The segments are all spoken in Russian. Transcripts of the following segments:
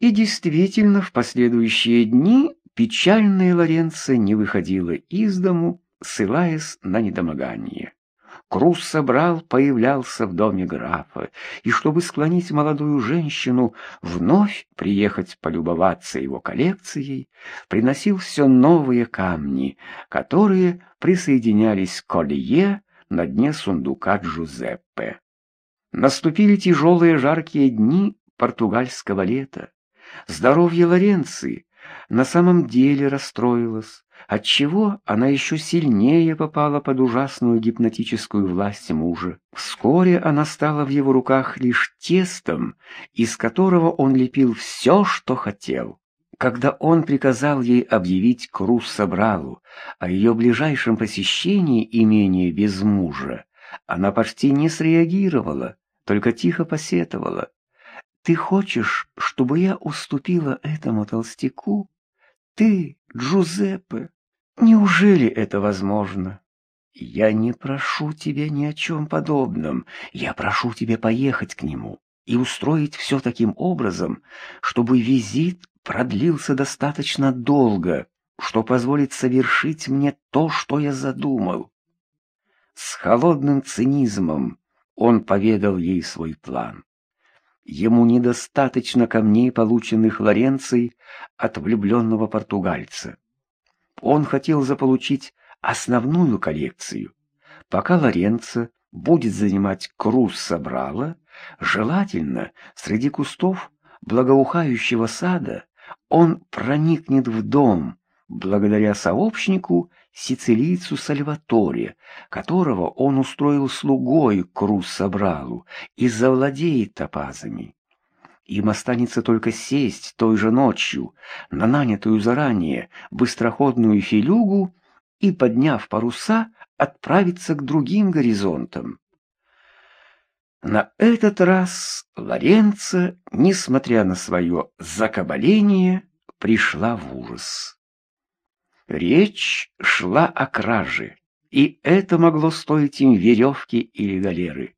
И действительно, в последующие дни печальная Лоренцо не выходила из дому, ссылаясь на недомогание. Круз собрал, появлялся в доме графа, и чтобы склонить молодую женщину вновь приехать полюбоваться его коллекцией, приносил все новые камни, которые присоединялись к колье на дне сундука Джузеппе. Наступили тяжелые жаркие дни португальского лета. Здоровье Лоренции на самом деле расстроилось, отчего она еще сильнее попала под ужасную гипнотическую власть мужа. Вскоре она стала в его руках лишь тестом, из которого он лепил все, что хотел. Когда он приказал ей объявить Крус Собралу о ее ближайшем посещении имения без мужа, она почти не среагировала, только тихо посетовала. «Ты хочешь, чтобы я уступила этому толстяку?» Ты, Джузеппе, неужели это возможно? Я не прошу тебя ни о чем подобном. Я прошу тебя поехать к нему и устроить все таким образом, чтобы визит продлился достаточно долго, что позволит совершить мне то, что я задумал. С холодным цинизмом он поведал ей свой план. Ему недостаточно камней, полученных Лоренцией от влюбленного португальца. Он хотел заполучить основную коллекцию. Пока Лоренцо будет занимать круз Собрала, желательно среди кустов благоухающего сада он проникнет в дом, благодаря сообщнику сицилийцу Сальваторе, которого он устроил слугой Крус Собралу и завладеет топазами. Им останется только сесть той же ночью на нанятую заранее быстроходную филюгу и, подняв паруса, отправиться к другим горизонтам. На этот раз Лоренцо, несмотря на свое закабаление, пришла в ужас. Речь шла о краже, и это могло стоить им веревки или галеры.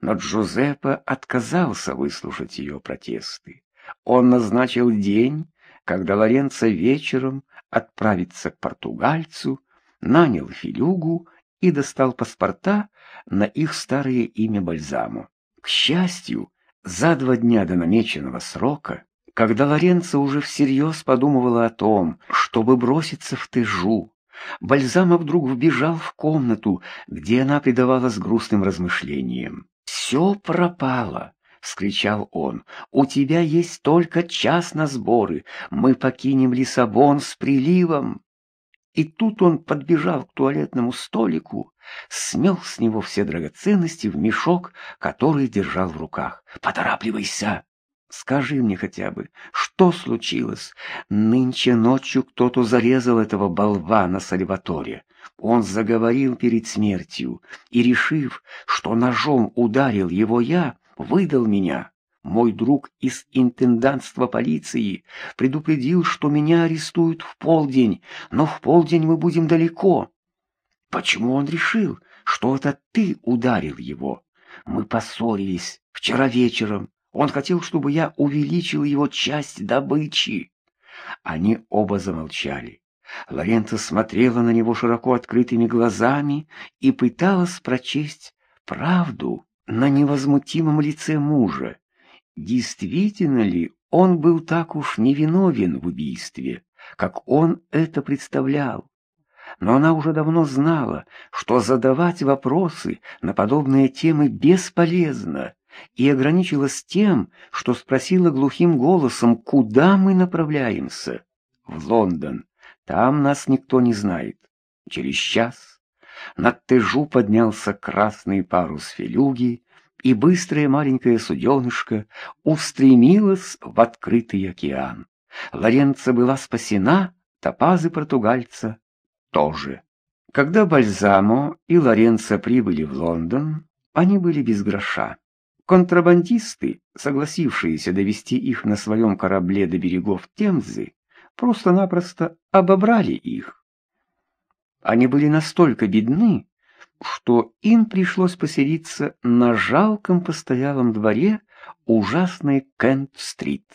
Но Джузеппе отказался выслушать ее протесты. Он назначил день, когда Лоренцо вечером отправится к португальцу, нанял филюгу и достал паспорта на их старое имя Бальзаму. К счастью, за два дня до намеченного срока когда Лоренцо уже всерьез подумывала о том, чтобы броситься в тыжу, Бальзама вдруг вбежал в комнату, где она предавалась грустным размышлениям. «Все пропало!» — вскричал он. «У тебя есть только час на сборы. Мы покинем Лиссабон с приливом!» И тут он подбежал к туалетному столику, смел с него все драгоценности в мешок, который держал в руках. «Поторапливайся!» Скажи мне хотя бы, что случилось? Нынче ночью кто-то зарезал этого болвана Сальваторе. Он заговорил перед смертью и, решив, что ножом ударил его я, выдал меня. Мой друг из интендантства полиции предупредил, что меня арестуют в полдень, но в полдень мы будем далеко. Почему он решил, что это ты ударил его? Мы поссорились вчера вечером. Он хотел, чтобы я увеличил его часть добычи. Они оба замолчали. Лорента смотрела на него широко открытыми глазами и пыталась прочесть правду на невозмутимом лице мужа. Действительно ли он был так уж невиновен в убийстве, как он это представлял? Но она уже давно знала, что задавать вопросы на подобные темы бесполезно, и ограничилась тем, что спросила глухим голосом, куда мы направляемся. В Лондон. Там нас никто не знает. Через час над Тежу поднялся красный парус филюги, и быстрое маленькое суденышко устремилось в открытый океан. Лоренца была спасена, топазы португальца тоже. Когда Бальзамо и Лоренца прибыли в Лондон, они были без гроша. Контрабандисты, согласившиеся довести их на своем корабле до берегов Темзы, просто-напросто обобрали их. Они были настолько бедны, что им пришлось поселиться на жалком постоялом дворе ужасной Кент-стрит.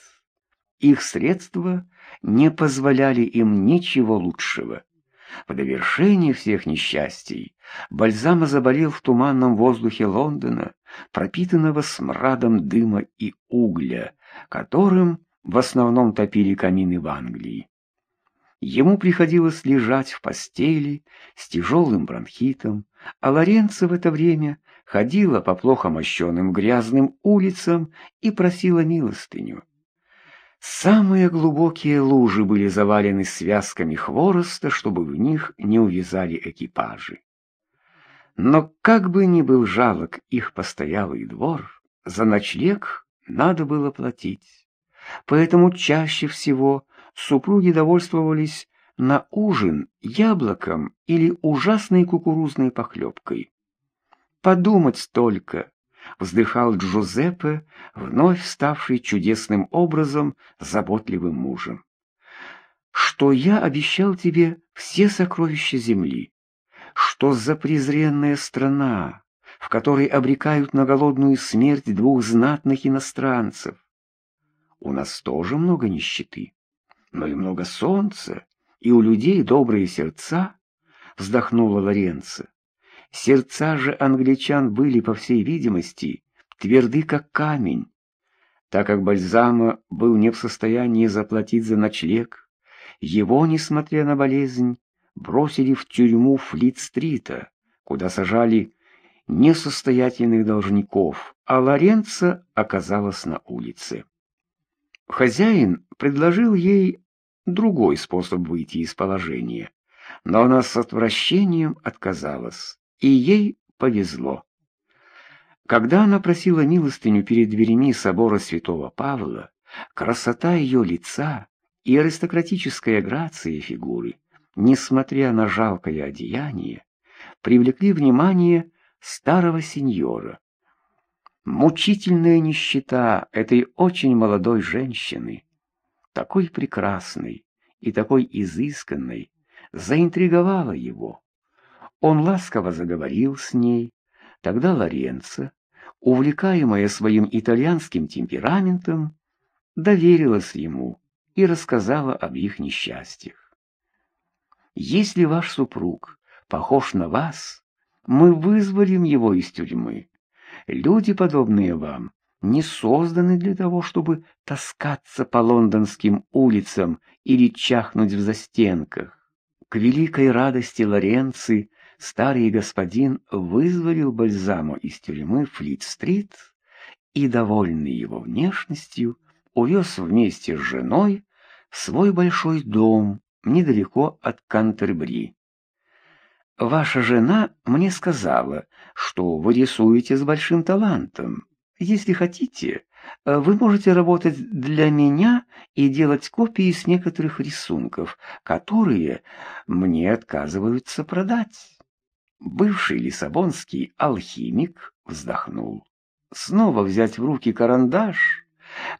их средства не позволяли им ничего лучшего. В довершение всех несчастий Бальзама заболел в туманном воздухе Лондона, пропитанного смрадом дыма и угля, которым в основном топили камины в Англии. Ему приходилось лежать в постели с тяжелым бронхитом, а Лоренцо в это время ходила по плохо мощенным грязным улицам и просила милостыню. Самые глубокие лужи были завалены связками хвороста, чтобы в них не увязали экипажи. Но как бы ни был жалок их постоялый двор, за ночлег надо было платить. Поэтому чаще всего супруги довольствовались на ужин яблоком или ужасной кукурузной похлебкой. Подумать только, вздыхал Джузеппе, вновь ставший чудесным образом заботливым мужем. Что я обещал тебе все сокровища земли, что за презренная страна, в которой обрекают на голодную смерть двух знатных иностранцев. У нас тоже много нищеты, но и много солнца, и у людей добрые сердца, вздохнула Лоренцо. Сердца же англичан были, по всей видимости, тверды, как камень. Так как Бальзама был не в состоянии заплатить за ночлег, его, несмотря на болезнь, бросили в тюрьму Флит-стрита, куда сажали несостоятельных должников, а Лоренцо оказалась на улице. Хозяин предложил ей другой способ выйти из положения, но она с отвращением отказалась и ей повезло. Когда она просила милостыню перед дверями собора святого Павла, красота ее лица и аристократическая грация фигуры, несмотря на жалкое одеяние, привлекли внимание старого сеньора. Мучительная нищета этой очень молодой женщины, такой прекрасной и такой изысканной, заинтриговала его. Он ласково заговорил с ней. Тогда Лоренцо, увлекаемая своим итальянским темпераментом, доверилась ему и рассказала об их несчастьях. «Если ваш супруг похож на вас, мы вызволим его из тюрьмы. Люди, подобные вам, не созданы для того, чтобы таскаться по лондонским улицам или чахнуть в застенках. К великой радости Лоренци старый господин вызволил Бальзамо из тюрьмы Флит-стрит и, довольный его внешностью, увез вместе с женой в свой большой дом недалеко от Кантербри. «Ваша жена мне сказала, что вы рисуете с большим талантом. Если хотите, вы можете работать для меня и делать копии с некоторых рисунков, которые мне отказываются продать». Бывший лиссабонский алхимик вздохнул. Снова взять в руки карандаш,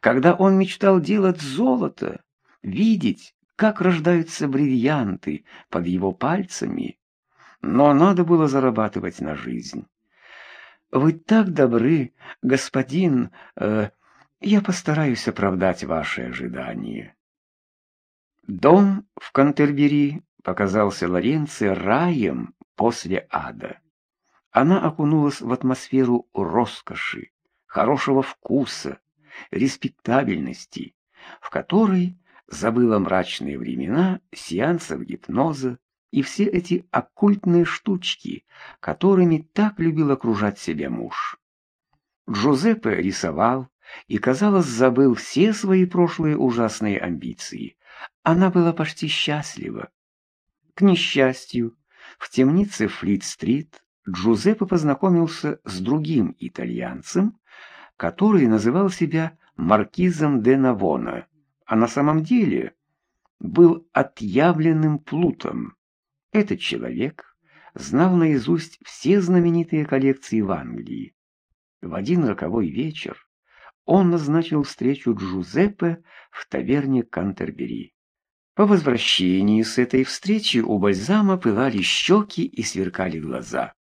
когда он мечтал делать золото, видеть, как рождаются бриллианты под его пальцами. Но надо было зарабатывать на жизнь. «Вы так добры, господин, э, я постараюсь оправдать ваши ожидания». Дом в Кантербери показался Лоренци раем после ада. Она окунулась в атмосферу роскоши, хорошего вкуса, респектабельности, в которой забыла мрачные времена сеансов гипноза и все эти оккультные штучки, которыми так любил окружать себя муж. Джузеппе рисовал и, казалось, забыл все свои прошлые ужасные амбиции. Она была почти счастлива. К несчастью, в темнице Флит-стрит Джузеппе познакомился с другим итальянцем, который называл себя маркизом де Навона, а на самом деле был отъявленным плутом. Этот человек знал наизусть все знаменитые коллекции в Англии. В один роковой вечер он назначил встречу Джузеппе в таверне Кантербери. По возвращении с этой встречи у Бальзама пылали щеки и сверкали глаза.